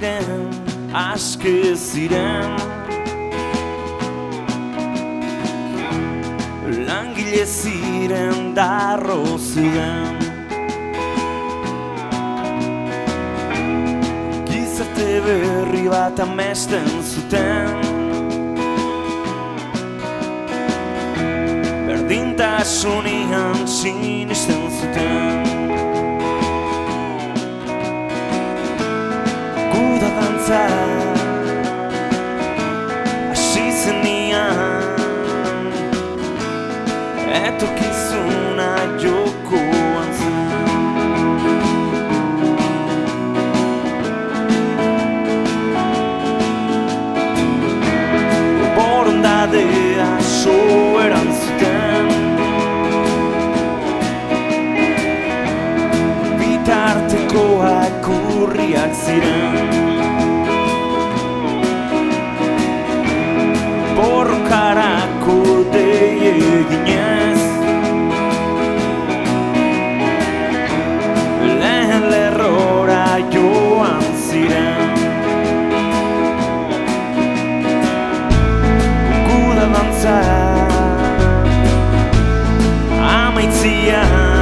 ziren, aske ziren. Langile ziren darro zuen Gizarte berri bat amesten zuten. Berdintasunian sinisten zuten ziren. Borkarako deie ginez Lehen lerrora joan ziren. Gude dantza. Amaitzian.